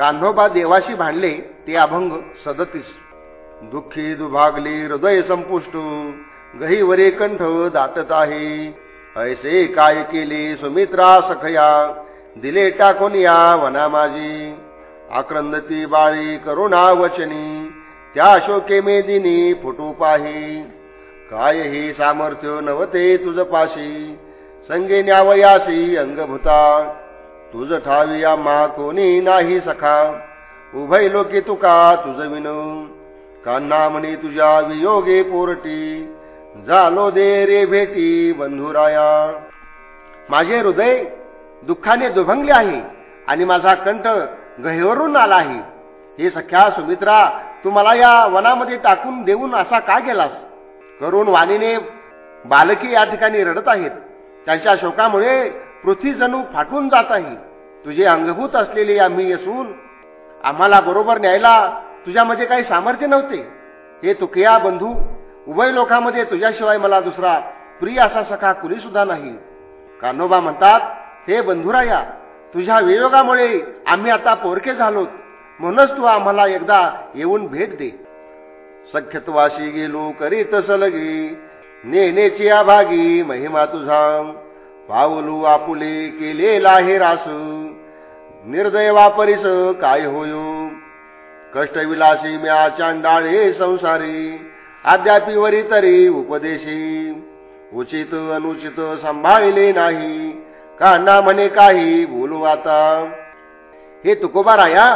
कान्होबा देवाशी भांडले ते अभंग सदतीस. दुःखी दुभागली हृदय संपुष्ट गहीवरे कंठ दातत आहे. ऐसे काय केले सुमित्रा सखया दिले टाकून या वना माझी आक्रंदती बाळी करुणा वचनी त्या शोके मेदिनी फुटू पाही. काय हे सामर्थ्य नवते तुझ पाशी संगे न्यावयासी अंगभूता. तुझ ठावी मा कोणी नाही सखा. उभय लोके तुका तुझ विन. कान्हा म्हणे तुझ्या वियोगे पोरटी. झालो दे रे भेटी बंधुराया. माझे हृदय दुःखाने दुभंगले आहे आणि माझा कंठ गहेवरून आला आहे. हे सख्या सुमित्रा तू मला या वनामध्ये टाकून देऊन असा का गेलास? करून वाणीने बालकी या ठिकाणी रडत आहेत. त्यांच्या शोकामुळे पृथ्वी जणू फाटून जात आहे तुझे अंगभूत असलेले आम्ही असून आम्हाला बरोबर न्यायला तुझ्यामध्ये काही सामर्थ्य नव्हते. हे तुकिया बंधू उभय लोकांमध्ये तुझ्याशिवाय मला दुसरा प्रिय असा सखा कुणी सुद्धा नाही. कान्होबा म्हणतात हे बंधुराया तुझ्या वियोगामुळे आम्ही आता पोरके झालोत. म्हणूनच तू आम्हाला एकदा येऊन भेट दे. सख्यत्वाशी गेलो करीत सलगी नेनेची आभागी महिमा तुझा. पावलू आपुले केलेला हे रास. निर्दय वापरीस काय होयो? कष्टविलासी म्या चांडाळे संसारी अद्यापी वरी तरी उपदेशी. उचित अनुचित सांभाळले नाही काना म्हणे काही बोलू आता. हे तुकोबा राया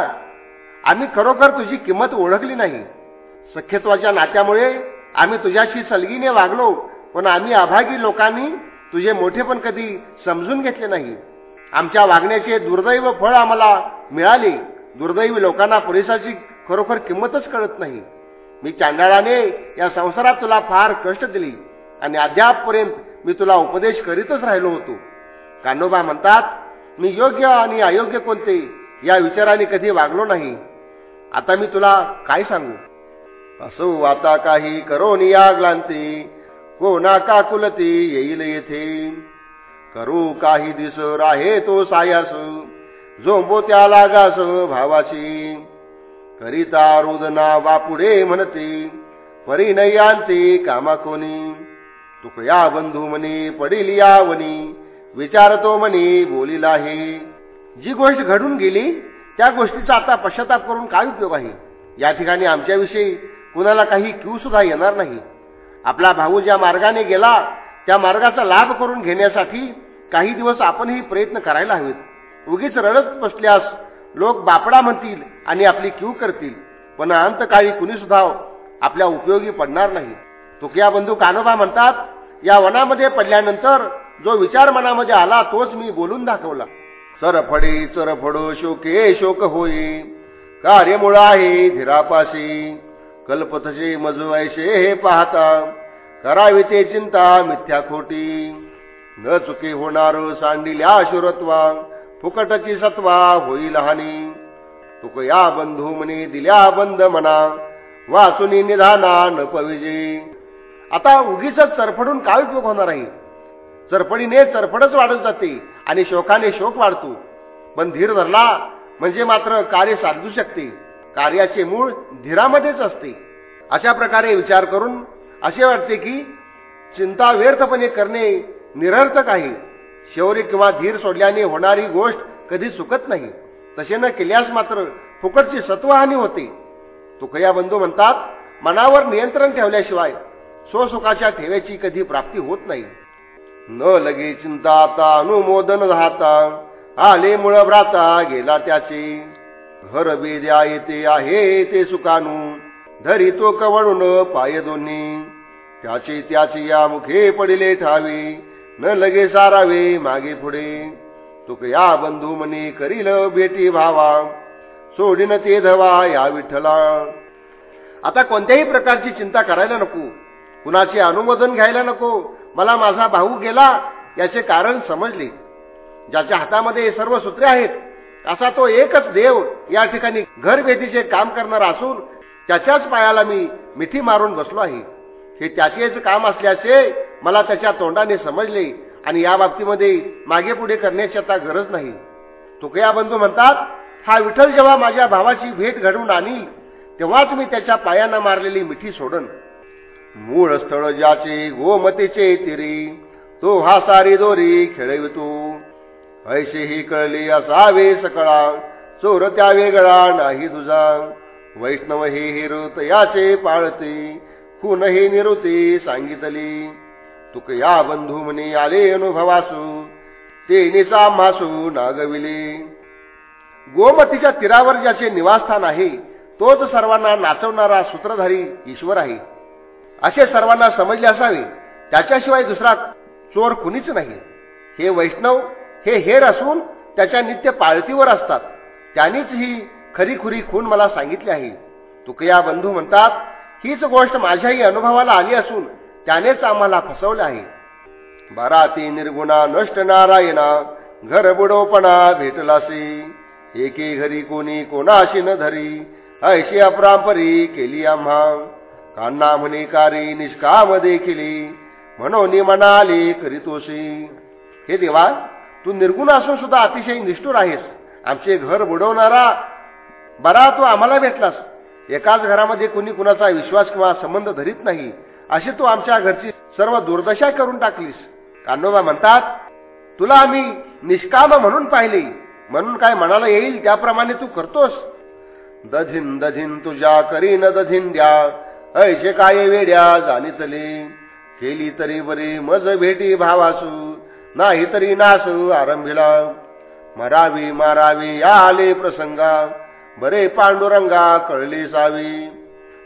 आम्ही खरोखर तुझी किंमत ओळखली नाही. सख्यत्वाच्या नात्यामुळे आम्ही तुझ्याशी सलगीने वागलो पण आम्ही अभागी लोकांनी तुझे मोठे पण कधी समजून घेतले नाही. आमच्या वागण्याचे दुर्दैव फळ आम्हाला मिळाले. दुर्दैवी लोकांना पुरेसाची खरोखर किंमतच कळत नाही. मी चांडाळाने या संसारात तुला फार कष्ट दिली आणि अद्यापपर्यंत मी तुला उपदेश करीतच राहिलो होतो. कान्होबा म्हणतात मी योग्य आणि अयोग्य कोणते या विचाराने कधी वागलो नाही. आता मी तुला काय सांगू? असो आता काही करो या ग्लांती. हो कोणा काकुलती येईल येथे? करू काही दिस राहे तो सायास झोंबो त्या लागास भावाशी. करिता रुदना वापुडे म्हणते परिणयांती कामा कोणी. तुकया बंधू म्हणे पडील यावनी विचारतो म्हणे बोलील आहे. जी गोष्ट घडून गेली त्या गोष्टीचा आता पश्चाताप करून काय उपयोग आहे? या ठिकाणी आमच्याविषयी कुणाला काही क्यू सुद्धा येणार नाही. आपला भाऊ ज्या मार्गाने गेला त्या मार्गाचा लाभ करून घेण्यासाठी काही दिवस आपणही प्रयत्न करायला हवेत. उगीच रडत बसल्यास लोक बापडा म्हणतील आणि आपली क्यू करतील. पण अंतकाळी कुणी सुद्धा आपल्या उपयोगी पडणार नाही. तुकया बंधू कानोबा म्हणतात या वनामध्ये पडल्यानंतर जो विचार मनामध्ये आला तोच मी बोलून दाखवला. सरफडी चरफडो शोके शोक होई. कार्यमुळ आहे धीरापाशी. कल्पथचे मजुवायचे हे पाहता. करावी ते चिंता मिथ्या खोटी. न चुकी होणार सांडिल्या शुरत्वा फुकटची सत्वा होईल हानी. तुक या बंधू म्हणे दिल्या बंद मना वाचुनी निधाना न पविजे आता उगीच चरफडून काय उपयोग होणार आहे? चरफडीने चरफडच वाढत जाते आणि शोकाने शोक वाढतो. पण धीर धरला म्हणजे मात्र कार्य साधू शकते. कार्याचे मूळ धीरामध्येच असते. अशा प्रकारे विचार करून असे वाटते की चिंता व्यर्थपणे करणे निरर्थक आहे. शौर्य किंवा धीर सोडल्याने होणारी गोष्ट कधी चुकत नाही. तसे न केल्यास मात्र फुकटची सत्वहानी होते. तुकया बंधू म्हणतात मनावर नियंत्रण ठेवल्याशिवाय स्वसुखाच्या ठेव्याची कधी प्राप्ती होत नाही. न लगे चिंता आता अनुमोदन राहता आले मुळ भ्राता गेला त्याचे. हर वेद्या येते आहे ते सुकानू धरी तो कवळून पाय दोन्ही. त्याचे त्याचे या मुखे पडिले ठावे. न लगे सारावे मागे पुढे. तुक या बंधू मनी करील भेटी भावा. सोडीन ते धवा या विठ्ठला. आता कोणत्याही प्रकारची चिंता करायला नको. कुणाचे अनुमोदन घ्यायला नको. मला माझा भाऊ गेला याचे कारण समजले. ज्याच्या हातामध्ये सर्व सूत्रे आहेत असा तो एकच देव या ठिकाणी घरभेदीचे काम करणार असून त्याच्याच पायाला मी मिठी मारून बसलो आहे. हे त्याचेच काम असल्याचे मला त्याच्या तोंडाने समजले आणि या बाबतीमध्ये मागे पुढे करण्याची आता गरज नाही. तुकया बंधू म्हणतात हा विठ्ठल जेव्हा माझ्या भावाची भेट घडवून आणील तेव्हाच मी त्याच्या पायांना मारलेली मिठी सोडन. मूळ स्थळ ज्याचे गोमतीचे तिरी तो हा सारी दोरी खेळवितो. ऐसे ही कळली असावे सकळा. चोर त्या वेगळा नाही तुझा. वैष्णव हे हिरुत याचे पाळते खून ही निरुती सांगितली. तुक या बंधू म्हणे आले अनुभवासू ते निसा मासू नागविली. गोमतीच्या तीरावर ज्याचे निवासस्थान आहे तोच सर्वांना नाचवणारा सूत्रधारी ईश्वर आहे. असे सर्वांना समजले असावे त्याच्याशिवाय दुसरा चोर कुणीच नाही. हे वैष्णव हे हेर असून त्याच्या नित्य पाळतीवर असतात. त्यांनीच ही खरीखुरी खून मला सांगितली आहे. तुकया बंधू म्हणतात हीच गोष्ट माझ्याही अनुभवाला आली असून त्यानेच आम्हाला फसवले आहे. बाराती निर्गुणा नष्ट नारायणा घर बुडोपणा भेटलासी. एके घरी कोणी कोणाशी न धरी ऐशी अपरांपरी केली आम्हा. कान्ना म्हणे कारी निष्काम देखिली. म्हणून म्हणाली करीतोशी हे देवा तू निर्गुण असून सुद्धा अतिशय निष्ठूर आहेस. आमचे घर बुडवणारा बरा तू आम्हाला भेटलास. एकाच घरामध्ये कुणी कुणाचा विश्वास किंवा संबंध धरीत नाही. अशी तू आमच्या घरची सर्व दुर्दशा करून टाकलीस. कान्होबा म्हणतात तुला आम्ही निष्काम म्हणून पाहिले. म्हणून काय म्हणाला येईल त्याप्रमाणे तू करतोस? दधिन दधिन तुझ्या करीन दधिन द्या. ऐशे काय वेड्या जाणीतले केली तरी बरी मज भेटी भावासू. नाही तरी नास आरंभीला. मरावी मारावी या आले प्रसंगा. बरे पांडुरंगा कळले सावी.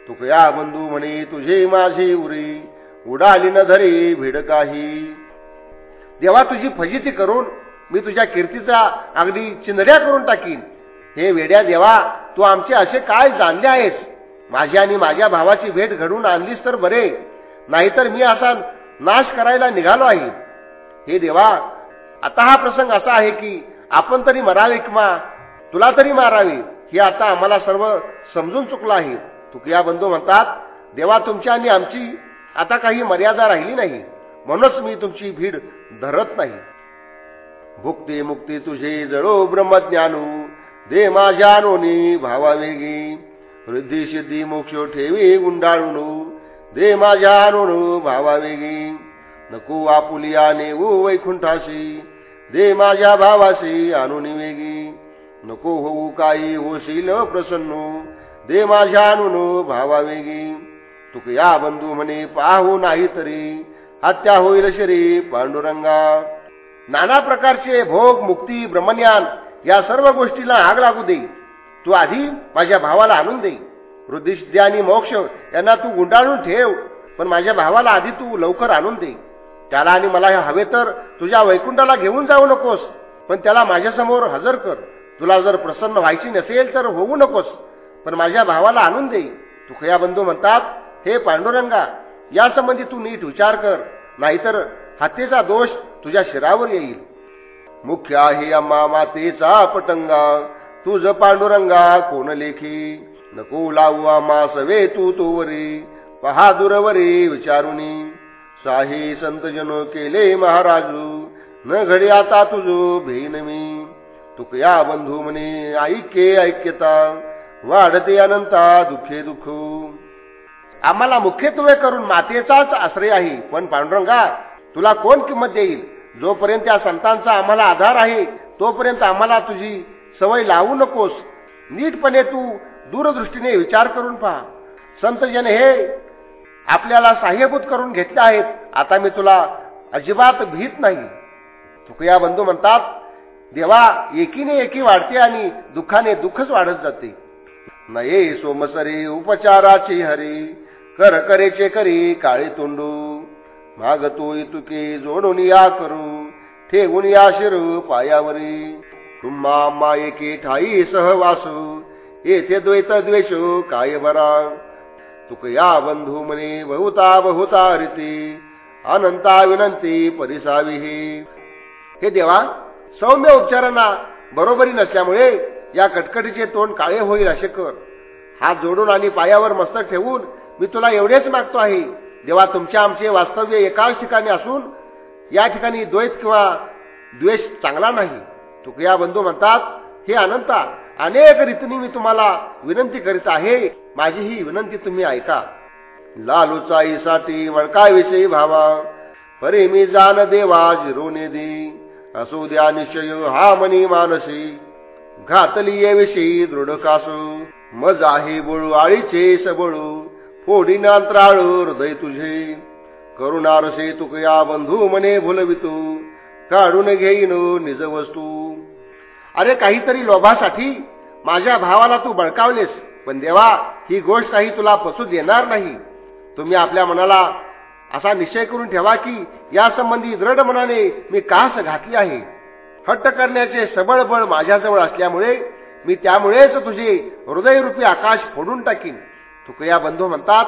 तुकया बंधू म्हणे तुझे माझी उरी. उडाली न धरी भिड काही. देवा तुझी फजिती करून मी तुझ्या कीर्तीचा अगदी चिंधड्या करून टाकीन. हे वेड्या देवा तू आमचे असे काय जाणले आहेस? माझ्या आणि माझ्या भावाची भेट घडून आणलीस तर बरे. नाहीतर मी असा नाश करायला निघालो आहे. हे देवा आता हा प्रसंग असा आहे की आपण तरी मरावे किंवा तुला तरी मारावे हे आता आम्हाला सर्व समजून चुकलं आहे. तुकया बंधू म्हणतात देवा तुमची आणि आमची आता काही मर्यादा राहिली नाही म्हणूनच मी तुमची भीड धरत नाही. भुक्ती मुक्ती तुझे जळो ब्रह्मज्ञानू दे माझ्या नोनी भावावेगी. वृद्धी सिद्धी मोक्ष ठेवी गुंडाळून दे माझ्या नोनू भावावेगी. नको आपुलिया नेऊ वैकुंठाशी दे माझ्या भावाशी आणून वेगी. नको होऊ काही होशील प्रसन्न दे माझ्या अनुन भावावेगी तुक या बंधू म्हणे पाहू नाही तरी हत्या होईल शरी पांडुरंगा. नाना प्रकारचे भोग मुक्ती ब्रह्मज्ञान या सर्व गोष्टीला आग लागू दे. तू आधी माझ्या भावाला आणून दे. वृद्धिद्या आणि मोक्ष यांना तू गुंडाळून ठेव पण माझ्या भावाला आधी तू लवकर आणून दे. त्याला आणि मला हे हवे तर तुझ्या वैकुंठाला घेऊन जाऊ नकोस. पण त्याला माझ्यासमोर हजर कर. तुला जर प्रसन्न व्हायची नसेल तर होऊ नकोस. पण माझ्या भावाला आणून दे. तुखया बंधू म्हणतात हे पांडुरंगा यासंबंधी तू नीट विचार कर. नाहीतर हत्येचा दोष तुझ्या शिरावर येईल. मुख्य आहे अम्मा मातेचा पटंगा. तुझ पांडुरंगा कोण लेखी? नको लावू आम्हा सवे तू तोवरी. पहा दुरवरी विचारुनी. साही संतजन केले महाराजू न घडी आता तुझो भेन मी. तुकया बंधू म्हणे ऐक्ये ऐक्यता वाढते अनंता दुखे दुःख. आम्हाला मुख्यत्वे करून मातेचाच आश्रय आहे पण पांडुरंगा तुला कोण किंमत देईल? जोपर्यंत त्या संतांचा आम्हाला आधार आहे तोपर्यंत आम्हाला तुझी सवय लावू नकोस. नीटपणे तू दूरदृष्टीने विचार करून पहा. संतजन हे आपल्याला साह्यभूत करून घेतले आहेत. आता मी तुला अजिबात भीत नाही. तुकया बंधू म्हणतात देवा एकीने एकी वाढते आणि दुःखाने दुःखच वाढत जाते. नये सोमसरी उपचाराची हरी कर करेचे करी काळे तोंडू. मागतो तुके जोडून या करू ठेवून या शिरू पायावरी. तुम्हा मा एके ठाई सहवासू येथे द्वैत द्वेष काय बरा? तुकया बंधू म्हणे बहुता बहुता रीती अनंता विनंती परिसावी हे देवा सौम्य उपचारांना बरोबरी नसल्यामुळे या कटकटीचे तोंड काळे होईल असे कर. हात जोडून आणि पायावर मस्तक ठेवून मी तुला एवढेच मागतो आहे. देवा तुमचे आमचे वास्तव्य एकाच ठिकाणी असून या ठिकाणी द्वैत किंवा द्वेष चांगला नाही. तुकया बंधू म्हणतात हे अनंता अनेक रीतीने मी तुम्हाला विनंती करीत आहे. माझी ही विनंती तुम्ही ऐका. लालूचाईसाठी वळकाविषयी भावा. परे मी जान देवा जिरोने दे. असो द्या निश्चय हा मनी मानसी. घातली विषयी दृढ कासू. मज आहे बोळू आळीचे सबळू. फोडी नांत्राळू हृदय तुझे. करुणारसे तुकया बंधू मने भुलवितू. काढून घेईन निज वस्तू. अरे काहीतरी लोभासाठी माझ्या भावाला तू बळकावलेस पण देवा ही गोष्ट काही तुला पसू देणार नाही. तुम्ही आपल्या मनाला असा निश्चय करून ठेवा की यासंबंधी दृढ मनाने मी कास घातली आहे. हट्ट करण्याचे सबळ बळ माझ्याजवळ असल्यामुळे मी त्यामुळेच तुझे हृदयरूपी आकाश फोडून टाकीन. तुकया बंधू म्हणतात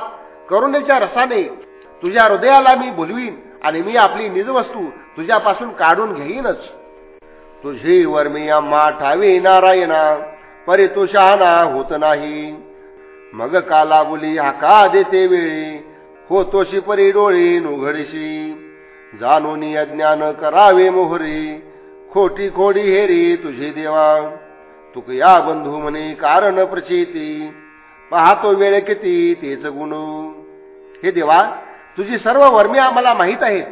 करुणेच्या रसाने तुझ्या हृदयाला मी बोलवीन आणि मी आपली निजवस्तू तुझ्यापासून काढून घेईनच. तुझी वर्मी आम्हा ठावी नारायणा परी तू शहाणा होत नाही. मग काला बोली हाका देते वेळी होतोशी परी डोळी नुघडीशी. जाणून अज्ञान करावे मोहरी खोटी खोडी हेरी तुझी देवा. तुक या बंधू म्हणे कारण प्रचिती पाहतो वेळ किती तेच गुण. हे देवा तुझी सर्व वर्मी आम्हाला माहीत आहेत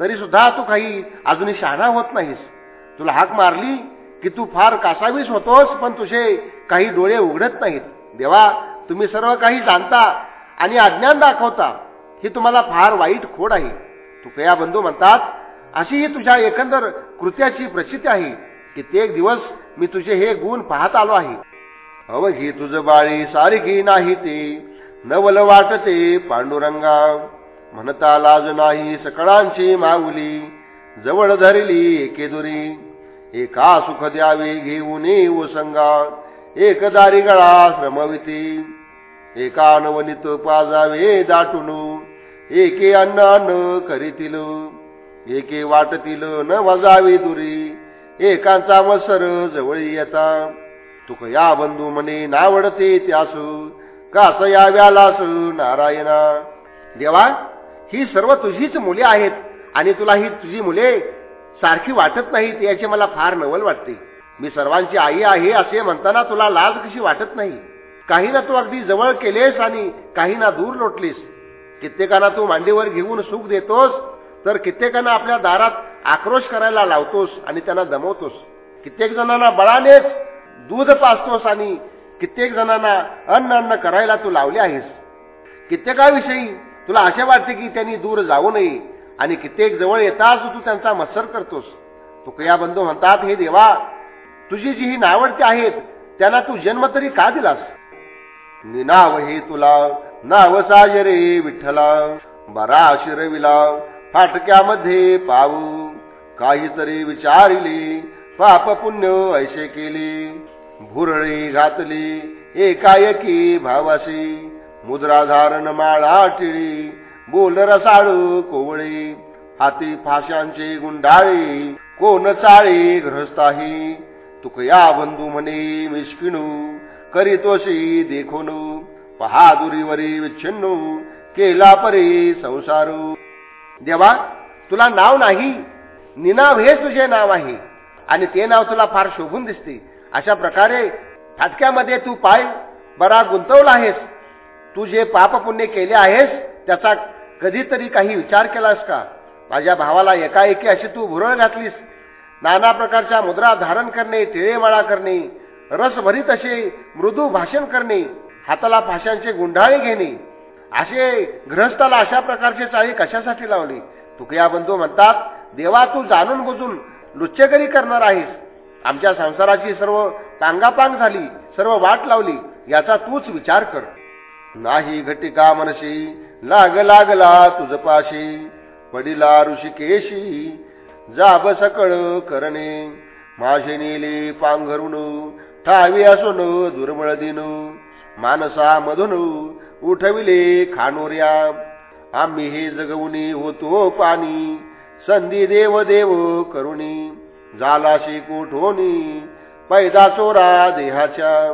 तरी सुद्धा तू काही अजूनही शहाणा होत नाहीस. तुला हाक मारली की तू फार कासावीस होतोस पण तुझे काही डोळे उघडत नाहीत. देवा तुम्ही सर्व काही जाणता आणि अज्ञान दाखवता. ही तुम्हाला फार वाईट खोड आहे. तुकया बंधू म्हणतात अशी ही तुझ्या एकंदर कृत्याची प्रसिद्धी आहे. कित्येक दिवस मी तुझे हे गुण पाहत आलो आहे. अवघी तुझ बाळी सारखी नाही ते. नवल वाटते पांडुरंगा. म्हणता लाज नाही सकळांची माऊली. जवळ धरली एके दुरी एका सुख द्यावे घेऊन संगा. एक दारी गळा श्रमविती. एका नवनीत पाजावे दाटून. एके अन्न अन्न करीतील. एके वाटतील न वजावी दुरी. एकांचा वसर जवळ येता. तुक या बंधू म्हणे नावडते त्यास. कास याव्यालास नारायणा. देवा ही सर्व तुझीच मुले आहेत. आणि तुला ही तुझी मुले सारखी वाटत नाहीत याचे मला फार नवल वाटते. मी सर्वांची आई आहे असे म्हणताना तुला लाज कशी वाटत नाही? काही ना तू अगदी जवळ केलेस आणि काही ना दूर लोटलीस. कित्येकांना तू मांडीवर घेऊन सुख देतोस तर कित्येकांना आपल्या दारात आक्रोश करायला लावतोस आणि त्यांना दमवतोस. कित्येक जणांना बळानेच दूध पाचतोस आणि कित्येक जणांना अन्न अन्न करायला तू लावले आहेस. कित्येकाविषयी तुला असे वाटते की त्यांनी दूर जाऊ नये. आणि कित्येक जवळ येताच तू त्यांचा मत्सर करतोस. तुकया बंधू म्हणतात हे देवा तुझी जी ही नावडते आहेत त्यांना तू जन्म तरी का दिलास? निनाव हे तुला नाव साजरे विठ्ठला बरा शिरविला फाटक्यामध्ये पाहू काहीतरी विचारिले पाप पुण्य ऐसे केले भुरळी घातली एकाएकी भावाशी मुद्रा धारण माळा टिळी बोल रसाळू कोवळी हाती फाशांचे गुंडाळी कोण चाळे ग्रहस्थाही तुक या बंधू म्हणे मिश्किणू करीतोशी देखोन पहादुरीवरी विच्छिन्नू केला परी संसारू. देवा तुला नाव नाही निनाव हे तुझे नाव आहे आणि ते नाव तुला फार शोभून दिसते. अशा प्रकारे फाटक्यामध्ये तू पाय बरा गुंतवला आहेस. तू जे पाप पुण्य केले आहेस त्याचा कधीतरी काही विचार केलास का? माझ्या भावाला एकाएकी अशी तू भुरळ घातलीस. नाना प्रकारच्या मुद्रा धारण करणे टिळेमाळा करणे रसभरीत असे मृदू भाषण करणे हाताला भाषांचे गुंडाळे घेणे असे ग्रहस्थाला अशा प्रकारचे चाळी कशासाठी लावली? तुकया बंधू म्हणतात देवा तू जाणून बुजून लुच्चगरी करणार आहेस. आमच्या संसाराची सर्व पांगापांग झाली सर्व वाट लावली याचा तूच विचार कर. नाही घटिका मनशी लाग लागला तुझपाशी पडिला ऋषिकेशी जाब सकळ करणे. माझे नेले पांघरुण ठावी असून दुर्बळ दिन. मानसा मधून उठविले खानोऱ्या. आम्ही हे जगवणी होतो पाणी. संधी देव देव करुणी. झालाशी कोठोनी पैदा चोरा देहाच्या.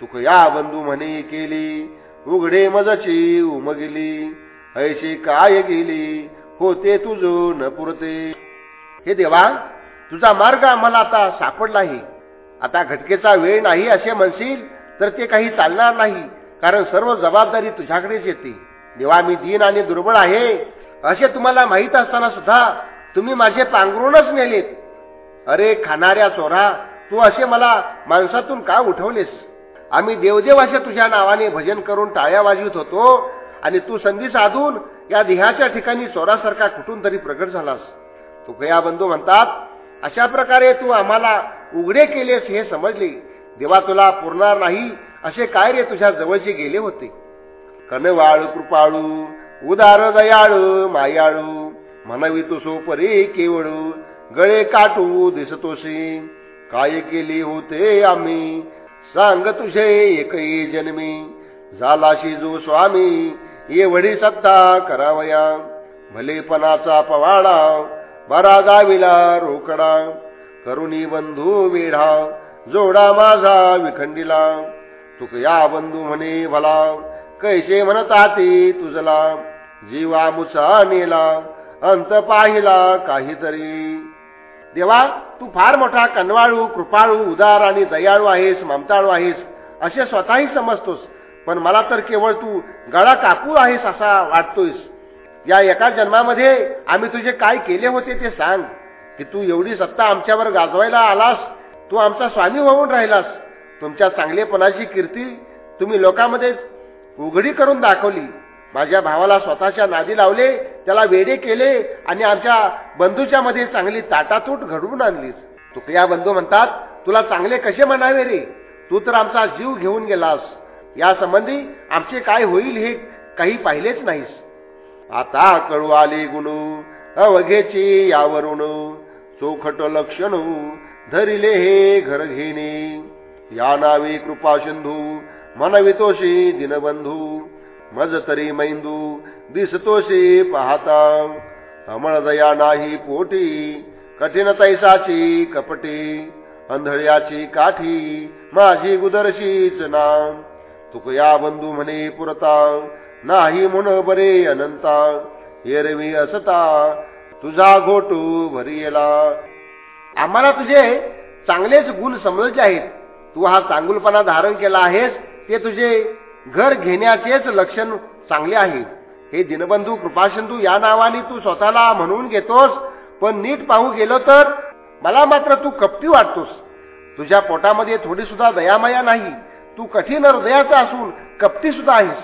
तुक या बंधू म्हणे केली उघडे मजची उमगिली. ऐशी काय गेली? होते तुझ न पुरते. हे देवा तुझा मार्ग आम्हाला आता सापडला आहे. आता घटकेचा वेळ नाही असे म्हणशील तर ते काही चालणार नाही कारण सर्व जबाबदारी तुझ्याकडेच येते. जेव्हा मी दीन आणि दुर्बळ आहे. असे तुम्हाला माहीत असताना सुद्धा तुम्ही माझे पांघरूनच नेलेत अरे खाणाऱ्या चोरा तू असे मला माणसातून का उठवलेस? आम्ही देवदेव तुझ्या नावाने भजन करून टाळ्या वाजवित होतो आणि तू संधी साधून या देहाच्या ठिकाणी चोरासारखा कुठून तरी प्रकट झालास. तू गया बंधू म्हणतात अशा प्रकारे तू आम्हाला उघडे केलेस हे समजले. देवा तुला पुरणार नाही असे काय रे तुझ्या जवळचे गेले होते? कनवाळू कृपाळू उदार दयाळू मायाळू म्हणवी तू सोपरी केवळू गळे काटू दिसतोशी काय केले होते आम्ही? सांग तुझे एकही जन्मी. झालाशी जो स्वामी एवढी सत्ता करावया. भलेपणाचा पवाडा बरा गाविला रोकडा. करुणी बंधू मेढा जोडा माझा विखंडीला. तुक या बंधू म्हणे भला कैसे म्हणत आती तुझला? जीवा मुचा नेला अंत पाहिला काहीतरी. देवा तू फार मोठा कनवाळू कृपाळू उदार आणि दयाळू आहेस ममताळू आहेस असे स्वतःही समजतोस. पण मला तर केवळ तू गळा काकू आहेस असा वाटतोयस. या एका जन्मामध्ये आम्ही तुझे काय केले होते ते सांग. की तू एवढी सत्ता आमच्यावर गाजवायला आलास तू आमचा स्वामी होऊन राहिलास. तुमच्या चांगलेपणाची कीर्ती तुम्ही लोकांमध्ये उघडी करून दाखवली. माझ्या भावाला स्वतःच्या नादी लावले त्याला वेडे केले आणि आमच्या बंधूच्या मध्ये चांगली ताटातूट घडवून आणलीस. तू या बंधू म्हणतात तुला चांगले कसे म्हणावे रे? तू तर आमचा जीव घेऊन गेलास. या संबंधी आमचे काय होईल हे काही पाहिलेच नाहीस. आता कळू आले गुणू अवघेची यावरून. चोखट लक्षण धरिले हे घर घेणे. या नावे कृपा सिंधू मनवितोषी दिनबंधू. मज तरी मैंदू दिसतोशी पाहता अमळ दया नाही पोटी कठीण तैसाची कपटी अंधळ्याची काठी माझी गुदरशीच नाम तुकया बंधू म्हणे पुरता नाही म्हण बरे अनंता एरवी असता तुझा घोटू भरी येला आम्हाला तुझे चांगलेच गुण समजले आहेत. तू हा चांगुलपणा धारण केला आहेस ते तुझे घर घेण्याचेच लक्षण चांगले आहे. हे दिनबंधू कृपासिंधू या नावाने तू स्वतःला म्हणून घेतोस पण नीट पाहू गेलो तर मला मात्र तू कपटी वाटतोस. तुझ्या पोटामध्ये थोडी सुद्धा दयामया नाही. तू कठीण हृदयाचा असून कपटी सुद्धा आहेस.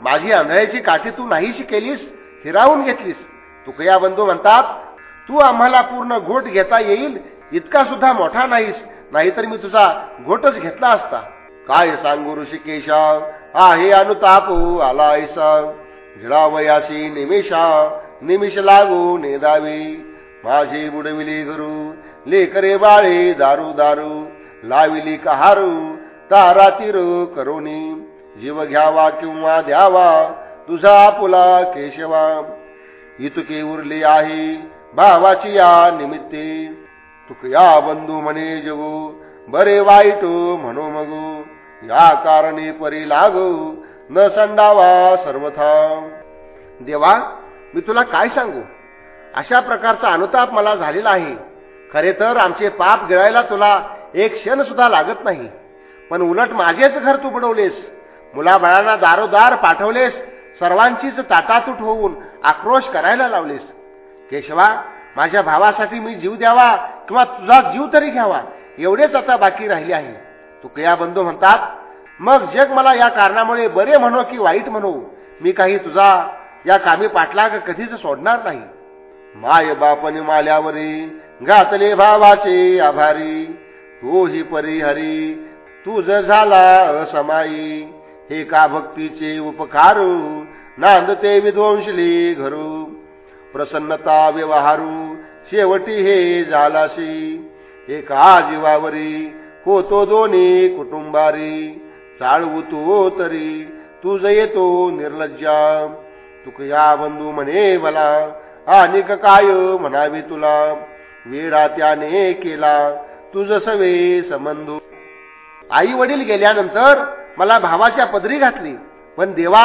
माझी आंधळ्याची काठी तू नाहीशी केलीस हिरावून घेतलीस. तुकया बंधू म्हणतात तू आम्हाला पूर्ण घोट घेता येईल इतका सुद्धा मोठा नाहीस नाहीतर मी तुझा घोटच घेतला असता. काय सांगू ऋषिकेशा? आहे अनुताप आला ऐसा झिळावयाशी निमिषा निमिष लागू नेदावी. माझी बुडविली गुरु लेकरे बाळे दारू दारू. लाविली कहारू तारा तीर करोनी जीव घ्यावा किंवा द्यावा तुझा पुला केशवा. इतके उरले आहे भावाची या निमित्ते. तुक या बंधू म्हणे जगू बरे वाईट म्हणू मगू. या कारणे परी लागू न संडावा सर्वथा. देवा मी तुला काय सांगू? अशा प्रकारचा अनुताप मला झालेला आहे. खरे तर आमचे पाप गिळायला तुला एक क्षण सुद्धा लागत नाही. पण उलट माझेच घर तू बुडवलेस. मुलाबाळांना दारोदार पाठवलेस. सर्वांचीच ताटातूट होऊन आक्रोश करायला लावलेस. केशवा माझ्या भावासाठी मी जीव द्यावा किंवा तुझा जीव तरी घ्यावा एवढेच आता बाकी राहिले आहे. तू कया बंधू म्हणतात मग जग मला या कारणामुळे बरे म्हणो की वाईट म्हणू? मी काही तुझा या कामी पाठलाग कधीच सोडणार नाही. माय बापने माल्यावरी घातले भावाचे आभारी तो ही परिहरी तुझ झाला असमाई. हे का भक्तीचे उपकारू नांदते विध्वंसली घरू. प्रसन्नता व्यवहारू शेवटी हे झालाशी. एका जीवावरी होतो दोन्ही कुटुंबारी. चाळवू तो तरी. तुझ येतो निर्लज्जा. तुक या बंधू म्हणे मला. अनेक काय म्हणावे तुला. वेळा त्याने केला. तुझ सवे संबंधू. आई वडील गेल्यानंतर मला भावाच्या पदरी घातली. पण देवा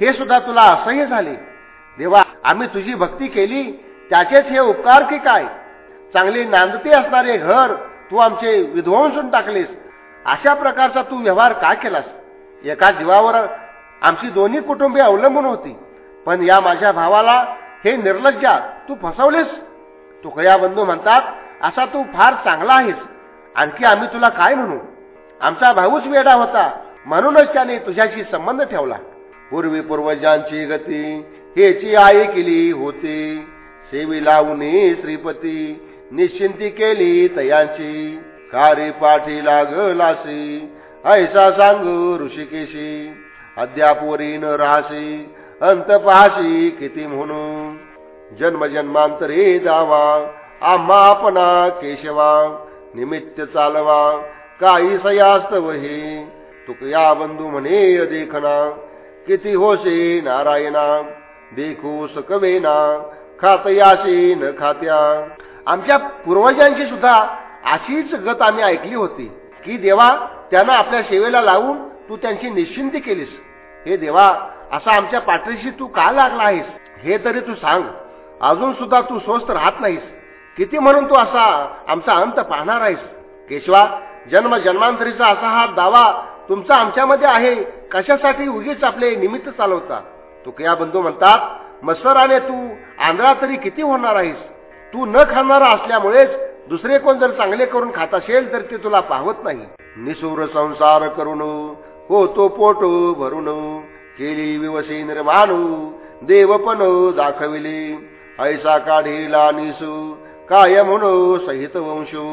हे सुद्धा तुला असह्य झाले. देवा आम्ही तुझी भक्ती केली. त्याचेच हे उपकार की काय? चांगले नांदते असणारे घर तू आमचे विध्वंसून टाकलेस. अशा प्रकारचा तू व्यवहार का केलास? एका जीवावर आमची दोन्ही कुटुंबे अवलंबून होती. पण या माझ्या भावाला हे निर्लज्जा तू फसवलेस? तुकया बंधू म्हणतात असा तू फार चांगला आहेस. आणखी आम्ही तुला काय म्हणू? आमचा भाऊच वेडा होता. म्हणूनच त्याने तुझ्याशी संबंध ठेवला. पूर्वी पूर्वजांची गती हेची आई केली होती. सेवी लावणे श्रीपती निश्चिंती केली तयांची. कार्य पाठी लागलासी ऐसा सांग ऋषिकेशी. अद्याप न राहसी अंत पाहशी किती म्हणून. जन्म जन्मांतरे जावा आम्हा आपणा केशवा. निमित्त चालवा काही सयास्तव हे तुक या बंधू म्हणे देखना किती होसे नारायणा. देखू सकवेना खातयाशी न खात्या. आमच्या पूर्वजांची सुद्धा अशीच गत आम्ही ऐकली होती की देवा त्यांना आपल्या सेवेला लावून तू त्यांची निश्चिंती केलीस. हे देवा असा आमच्या पाठीशी तू का लागला आहेस? हे तरी तू सांग. अजून सुद्धा तू स्वस्त राहत नाहीस. किती म्हणून तू असा आमचा अंत पाहणार आहेस? केशवा जन्म जन्मांतरीचा असा हा दावा तुमचा आमच्यामध्ये आहे कशासाठी उगीच आपले निमित्त चालवता? तुकया बंधू म्हणतात मत्सराने तू आंधळा तरी किती होणार आहेस? तू न खाणारा असल्यामुळेच दुसरे कोण जर चांगले करून खात असेल तर ते तुला पाहत नाही. निसूर संसार करून हो तो पोट भरून केली विवशी निर्माणू देवपण दाखविले. ऐसा काढीला निसू काय म्हणू सहित वंशू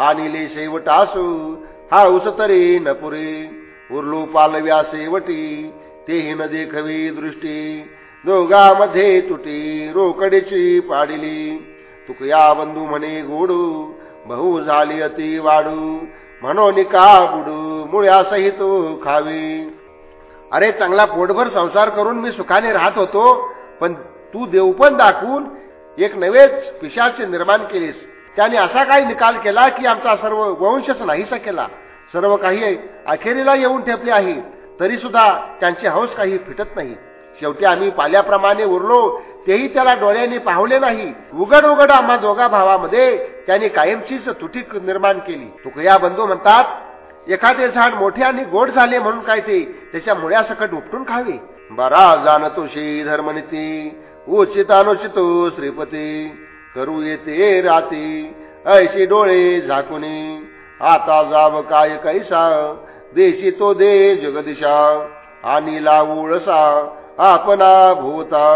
आणिले शेवटासू हा उस तरी नपुरे उरलो पालव्या शेवटी तेही न देखवी दृष्टी दोघामध्ये तुटी रोकडीची पाडिली. तुकया बंधू म्हणे गोडू बहु झाली अति वाडू म्हणून का बुडू तू खावी. अरे चांगला पोटभर संसार करून मी सुखाने राहत होतो पण तू देवपण दाखवून एक नवेच पिशाचे निर्माण केलीस. त्याने असा काही निकाल केला की आमचा सर्व वंशच नाहीसा केला. सर्व काही अखेरीला येऊन ठेपले आहे. तरी सुद्धा त्यांची हौस काही फिटत नाही. शेवटी आम्ही पाल्याप्रमाणे उरलो तेही त्याला डोळ्याने पाहले नाही. उघड उघड आम्हा दोघा भावामध्ये त्यांनी कायमचीच तुटी निर्माण केली. तुकया बंधू म्हणतात एखादे झाड मोठे आणि गोड झाले म्हणून काय ते? त्याच्या मुळ्यासकट उपटून खावे. बरा जाण तुशी धर्मनिती उचित अनुचितो श्रीपती. करू येते राती ऐशी डोळे झाकुनी. आता जाव काय कैसा देशी तो दे जगदिशा. आणि लावूळसा आपना भूता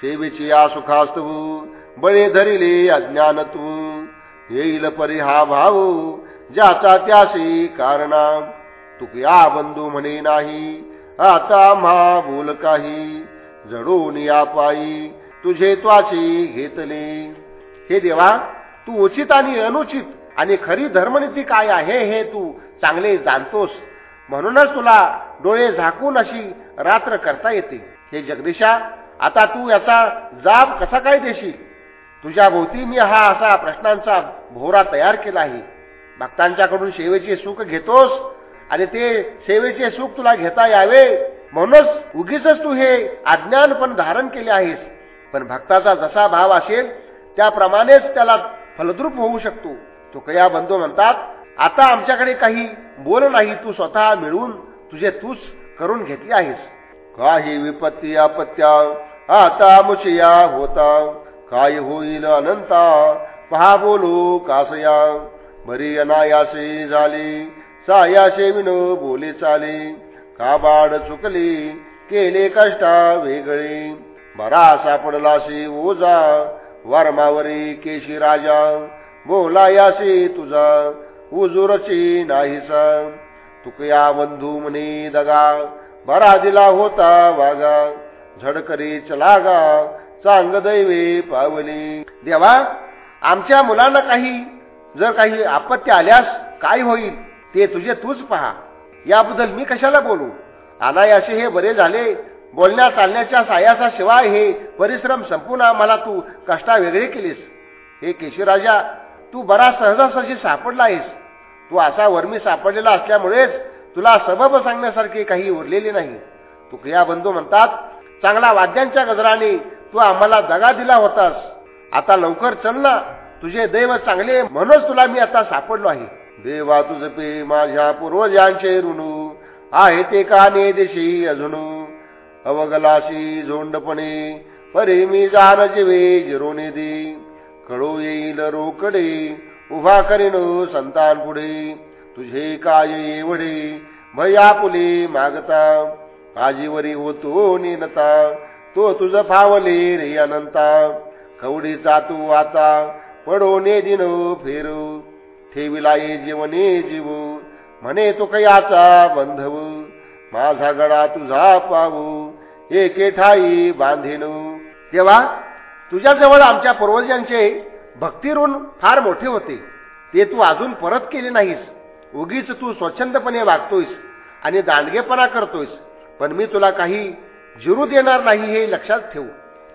सेवेची या सुखास्तू बळे धरिले अज्ञान तू येईल परी हा भाऊ ज्याचा त्यासी कारणा तुक या बंधू म्हणे नाही आता मा बोल काही. जडून या पायी तुझे त्वाची घेतले. हे देवा तू उचित आणि अनुचित आणि खरी धर्मनीती काय आहे हे तू चांगले जाणतोस. म्हणूनच तुला डोळे झाकून अशी रात्र करता येते. हे जगदीशा आता तू याचा जाब कसा काय देशील? तुझ्या भोवती मी हा असा प्रश्नांचा भोरा तयार केला आहे. भक्तांच्याकडून सेवेचे सुख घेतोस आणि ते सेवेचे सुख तुला घेता यावे म्हणूनच उगीच तू हे अज्ञान पण धारण केले आहेस. पण भक्ताचा जसा भाव असेल त्याप्रमाणेच त्याला फलद्रूप होऊ शकतो. तो कया बंधू म्हणतात आता आमच्याकडे काही बोल नाही तू स्वतः मिळवून तुझे तूच करून घेतली आहेस. काही विपत्ती आपत्या आता मुशिया होता. काय होईल अनंता पहा बोलू कासया. बरी अनायासे झाली सायाशे विनो बोले चाले. काबाड चुकली केले कष्टा वेगळे. बरा सापडलाशी ओजा वर्मावरी केशी राजा. बोलायाशी तुझा उजूरची नाहीसा. तुकया बंधू म्हणे दगा. बरा दिला होता वागा झडकरी चलागा चांग दैवे पावली. देवा आमच्या मुलांना काही जर काही आपत्ती आल्यास काय होईल ते तुझे तूच पहा. याबद्दल मी कशाला बोलू? अनायासे हे बरे झाले. बोलण्या चालण्याच्या सायासा शिवाय हे परिश्रम संपूर्ण आम्हाला तू कष्टा वेगळे केलीस. हे केशवराजा तू बरा सहजासहजी सापडला आहेस. तू असा वर्मी सापडलेला असल्यामुळेच तुला सबब सांगण्यासारखे काही उरलेले नाही. तू क्रियाबंधू म्हणतात चांगला वाद्यांच्या गजराने तू आम्हाला दगा दिला होतास. आता लवकर चल ना तुझे दैव चांगले म्हणूनच तुला मी आता सापडलो आहे. देवा तुझ पे माझ्या पूर्वजांचे ऋणू आहे ते काने देशी अजून? अवगलाशी झोंडपणे परे मी जाण जिवे जिरोने दे. कळू येईल रोकडे उभा करीन संतान पुढे. तुझे काय एवढे? भया पुले मागता. आजीवरी होतो निनता तो तुझ फावले रे अनंता. कवडीचा तू आता. पडोने दिनो फेरू. ठेविला ये जीवने जीव. म्हणे तो कयाचा बंधव. माझा गडा तुझा पाहू. एके ठाई बांधेनू. तेव्हा तुझ्याजवळ आमच्या पूर्वजांचे भक्तिऋण फार मोठे होते. ते तू अजून परत केले नाहीस. उगीच तू स्वच्छंदपणे वागतोयस आणि दांडगेपणा करतोयस पण मी तुला काही जिरू देणार नाही हे लक्षात ठेव.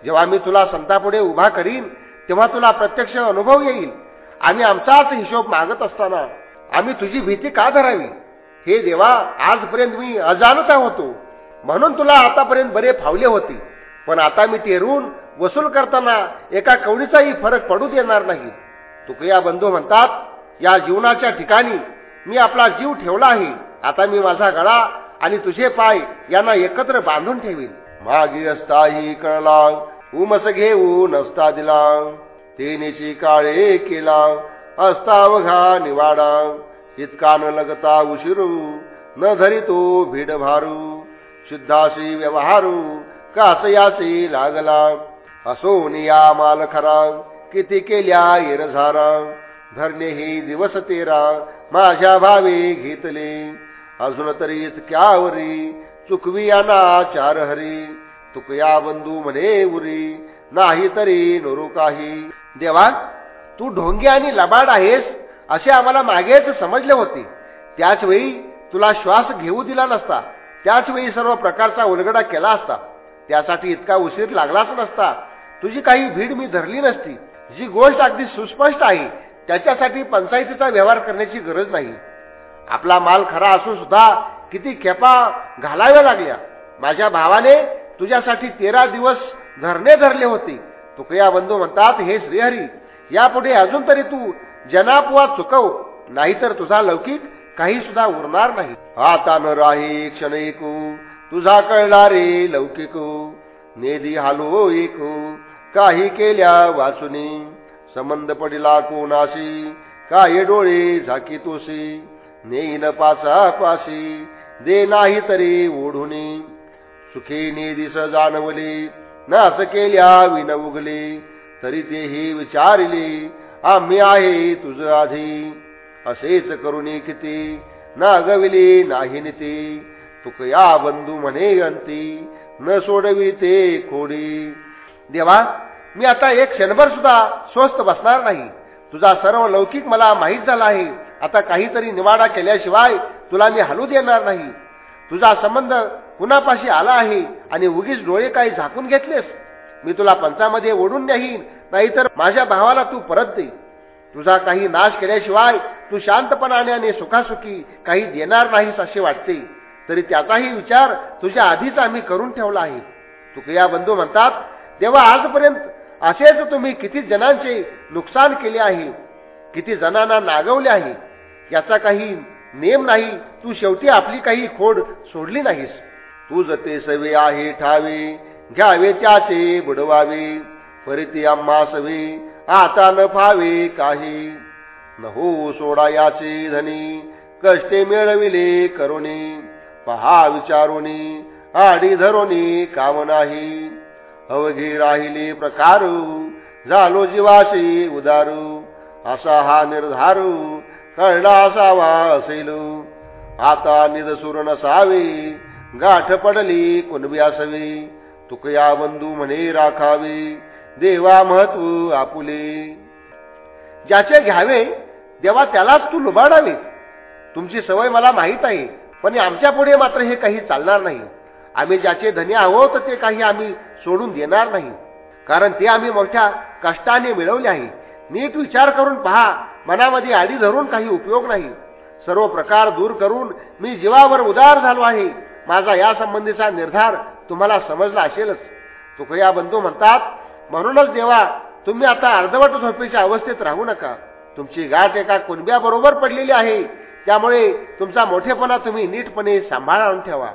जेव्हा मी तुला संतापुढे उभा करीन तेव्हा तुला प्रत्यक्ष अनुभव येईल. आणि आमचाच हिशोब मागत असताना आम्ही तुझी भीती का धरावी? हे देवा आजपर्यंत मी अजाणता होतो. म्हणून तुला आतापर्यंत बरे फावले होते. पण आता मी ते ऋण वसूल करताना एका कवडीचाही फरक पडू देणार नाही. तुकया बंधू म्हणतात या जीवनाच्या ठिकाणी मी आपला जीव ठेवला आहे. आता मी माझा गळा आणि तुझे पाय यांना एकत्र बांधून ठेवीन. मागी असता ही कळला उमस घेऊ नसता दिला तेनेची काळे केला असता निवाडा इतका न लगता उशिरू न धरी तो भीड भारू. शुद्धाशी व्यवहारू कासयासी लागला असो निया माल खरा किती केल्या येरझारा धरणे ही दिवस तेरा माझ्या भावी घेतले. अजून तरी इतक्यावरी चुकवी ना चार हरी. तुकया बंधू म्हणे उरी. नाही तरी नोरू काही. देवा तू ढोंगी आणि लबाड आहेस असे आम्हाला मागेच समजले होते. त्याच वेळी तुला श्वास घेऊ दिला नसता. त्याच वेळी सर्व प्रकारचा उलगडा केला असता. त्यासाठी इतका उशीर लागलाच नसता. तुझी काही भीड मी धरली नसती. जी गोष्ट अगदी सुस्पष्ट आहे त्याच्यासाठी पंचायतीचा व्यवहार करण्याची गरज नाही. आपला माल खरा असून सुद्धा किती खेपा घालाव्या लागल्या. माझ्या भावाने तुझ्यासाठी तेरा दिवस धरणे धरले होते. तुकया बंधू म्हणतात हे श्रीहरी यापुढे अजून तरी तू जनापुवा चुकव नाहीतर तुझा लौकिक काही सुद्धा उरणार नाही. आता न राही क्षण ऐकू तुझा कळला रे लौकिक नेदी हालो ऐकू काही केल्या वाचुनी. संबंध पडिला कोणाशी? काय डोळे झाकी तोसी नेईन पाचा पाशी. दे नाही तरी ओढुनी. सुखे नेदिस जाणवले. नास केल्या विन उगले. तरी तेही विचारिले आम्ही आहे तुझ आधी. असेच करुणी किती? नागविले नाही निती. तुकया बंधू म्हणे अंती. न सोडवी ते खोडी. देवा मी आता एक क्षणभर सुद्धा स्वस्त बसणार नाही. तुझा सर्व लौकिक मला माहीत झाला आहे. आता काहीतरी निवाडा केल्याशिवाय तुला मी हलू देणार नाही. तुझा संबंध कुणापाशी आला आहे आणि उगीच डोळे काही झाकून घेतलेस? मी तुला पंचामध्ये ओढून नेहीन नाहीतर माझ्या भावाला तू परत दे. तुझा काही नाश केल्याशिवाय तू शांतपणाने आणि सुखासुखी काही देणार नाहीस असे वाटते. तरी त्याचाही विचार तुझ्या आधीच आम्ही करून ठेवला आहे. तुकया बंधू म्हणतात तेव्हा आजपर्यंत असेच तुम्ही किती जणांचे नुकसान केले आहे किती जणांना नागवले आहे याचा काही नेम नाही तू शेवटी आपली काही खोड सोडली नाहीस. तू जते सवे आहे ठावे घ्यावे त्याचे बुडवावे परिती आम्हा सवे आता न फावे काही. न हो सोडा याचे धनी कष्टे मिळविले करुणी पहा विचारुनी आडी धरोनी काम नाही. अवघी राहिली प्रकारू झालो जीवाशी उदारू. असा हा निर्धारू कळला असावा असेल. आता निदसुर नसावी गाठ पडली कुणबी असावी. तुकया बंधू म्हणे राखावे देवा महत्त्व आपुले. ज्याचे घ्यावे देवा त्यालाच तू लुबाडावी तुमची सवय मला माहीत आहे पण आमच्या पुढे मात्र हे काही चालणार नाही. आम्ही ज्याचे धनी आहोत ते काही आम्ही सोडून देणार नाही. कारण ते आम्ही मोठ्या कष्टाने मिळवले आहे. नीट विचार करून पहा मनामध्ये आडी धरून काही उपयोग नाही. सर्व प्रकार दूर करून मी जीवावर उदार झालो आहे. माझा या संबंधीचा निर्धार तुम्हाला समजला असेलच. तुकया बंधू म्हणतात म्हणूनच देवा तुम्ही आता अर्धवट झोपेच्या अवस्थेत राहू नका. तुमची गाठ एका कुणब्याबरोबर पडलेली आहे. त्यामुळे तुमचा मोठेपणा तुम्ही नीटपणे सांभाळून ठेवा.